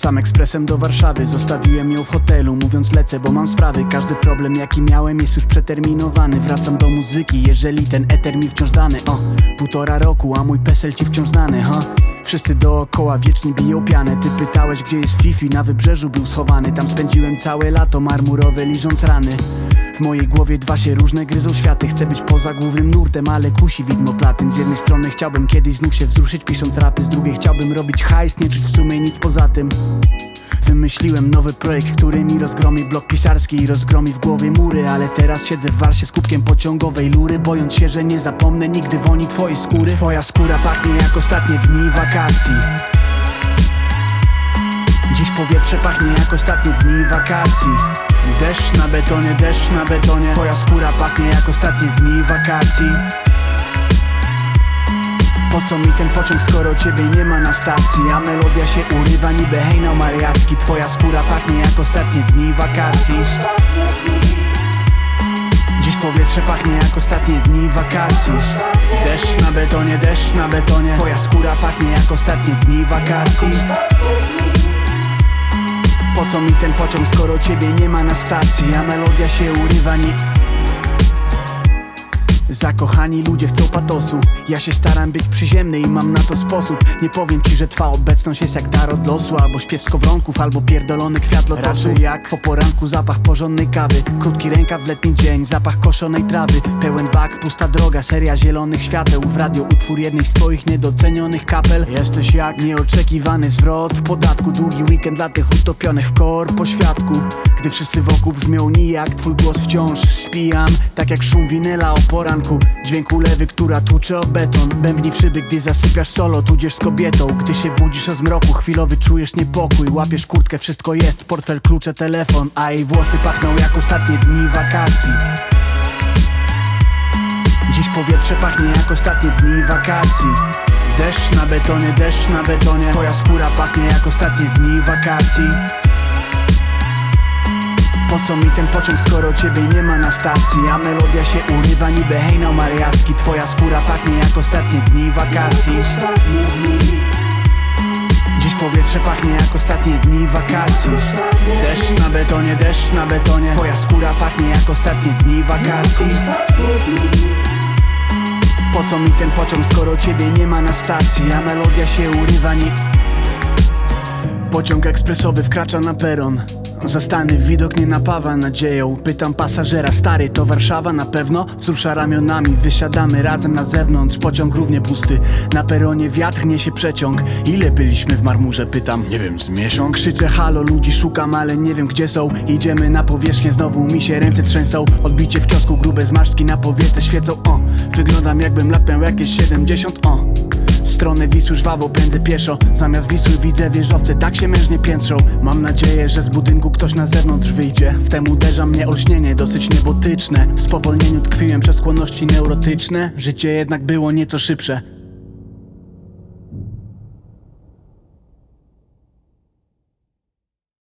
Wracam ekspresem do Warszawy. Zostawiłem ją w hotelu Mówiąc lecę, bo mam sprawy. Każdy problem jaki miałem jest już przeterminowany. Wracam do muzyki, jeżeli ten eter mi wciąż dany. O, półtora roku, a mój pesel ci wciąż znany, ha Wszyscy dookoła wiecznie biją pianę. Ty pytałeś gdzie jest Fifi, na wybrzeżu był schowany. Tam spędziłem całe lato marmurowe liżąc rany. W mojej głowie dwa się różne gryzą światy. Chcę być poza głównym nurtem, ale kusi widmo platyn. Z jednej strony chciałbym kiedyś znów się wzruszyć pisząc rapy. Z drugiej chciałbym robić hajs, nie czuć w sumie nic poza tym Wymyśliłem nowy projekt, który mi rozgromi blok pisarski i rozgromi w głowie mury Ale teraz siedzę w warsie z kubkiem pociągowej lury Bojąc się, że nie zapomnę nigdy woni twojej skóry. Twoja skóra pachnie jak ostatnie dni wakacji. Dziś powietrze pachnie jak ostatnie dni wakacji. Deszcz na betonie, deszcz na betonie. Twoja skóra pachnie jak ostatnie dni wakacji Po co mi ten pociąg, skoro ciebie nie ma na stacji? A melodia się urywa niby hejnał mariacki. Twoja skóra pachnie jak ostatnie dni wakacji. Dziś powietrze pachnie jak ostatnie dni wakacji. Deszcz na betonie, deszcz na betonie. Twoja skóra pachnie jak ostatnie dni wakacji. Po co mi ten pociąg, skoro ciebie nie ma na stacji? A melodia się urywa ni... Zakochani ludzie chcą patosu. Ja się staram być przyziemny i mam na to sposób. Nie powiem ci, że twa obecność jest jak dar od losu Albo śpiew skowronków, albo pierdolony kwiat lotosu. Raczej jak po poranku zapach porządnej kawy Krótki rękaw w letni dzień, zapach koszonej trawy. Pełen bak, pusta droga, seria zielonych świateł. W radio utwór jednej z twoich niedocenionych kapel. Jesteś jak nieoczekiwany zwrot podatku. Długi weekend dla tych utopionych w kor po świadku. Gdy wszyscy wokół brzmią nijak, twój głos wciąż spijam Tak jak szum winyla o poranku. Dźwięk ulewy, która tłucze o beton. Bębni w szyby, gdy zasypiasz solo, tudzież z kobietą. Gdy się budzisz o zmroku, chwilowy czujesz niepokój. Łapiesz kurtkę, wszystko jest, portfel, klucze, telefon A jej włosy pachną jak ostatnie dni wakacji. Dziś powietrze pachnie jak ostatnie dni wakacji. Deszcz na betonie, deszcz na betonie. Twoja skóra pachnie jak ostatnie dni wakacji po co mi ten pociąg, skoro ciebie nie ma na stacji? A melodia się urywa niby hejnał mariacki. Twoja skóra pachnie jak ostatnie dni wakacji. Dziś powietrze pachnie jak ostatnie dni wakacji. Deszcz na betonie, deszcz na betonie. Twoja skóra pachnie jak ostatnie dni wakacji. Po co mi ten pociąg, skoro ciebie nie ma na stacji? A melodia się urywa ni... Pociąg ekspresowy wkracza na peron Zastany widok nie napawa nadzieją. Pytam pasażera, stary to Warszawa na pewno? Wzrusza ramionami, wysiadamy razem na zewnątrz Pociąg równie pusty, na peronie wiatr niesie przeciąg. Ile byliśmy w marmurze, pytam. Nie wiem, z miesiąc? Krzyczę halo, ludzi szukam, ale nie wiem gdzie są. Idziemy na powierzchnię, znowu mi się ręce trzęsą. Odbicie w kiosku, grube zmarszczki na powiece świecą. O, wyglądam jakbym lat miał jakieś 70 O w stronę Wisły żwawo pędzę pieszo. Zamiast Wisły widzę wieżowce, tak się mężnie piętrzą. Mam nadzieję, że z budynku ktoś na zewnątrz wyjdzie. Wtem uderza mnie olśnienie, dosyć niebotyczne. W spowolnieniu tkwiłem przez skłonności neurotyczne. Życie jednak było nieco szybsze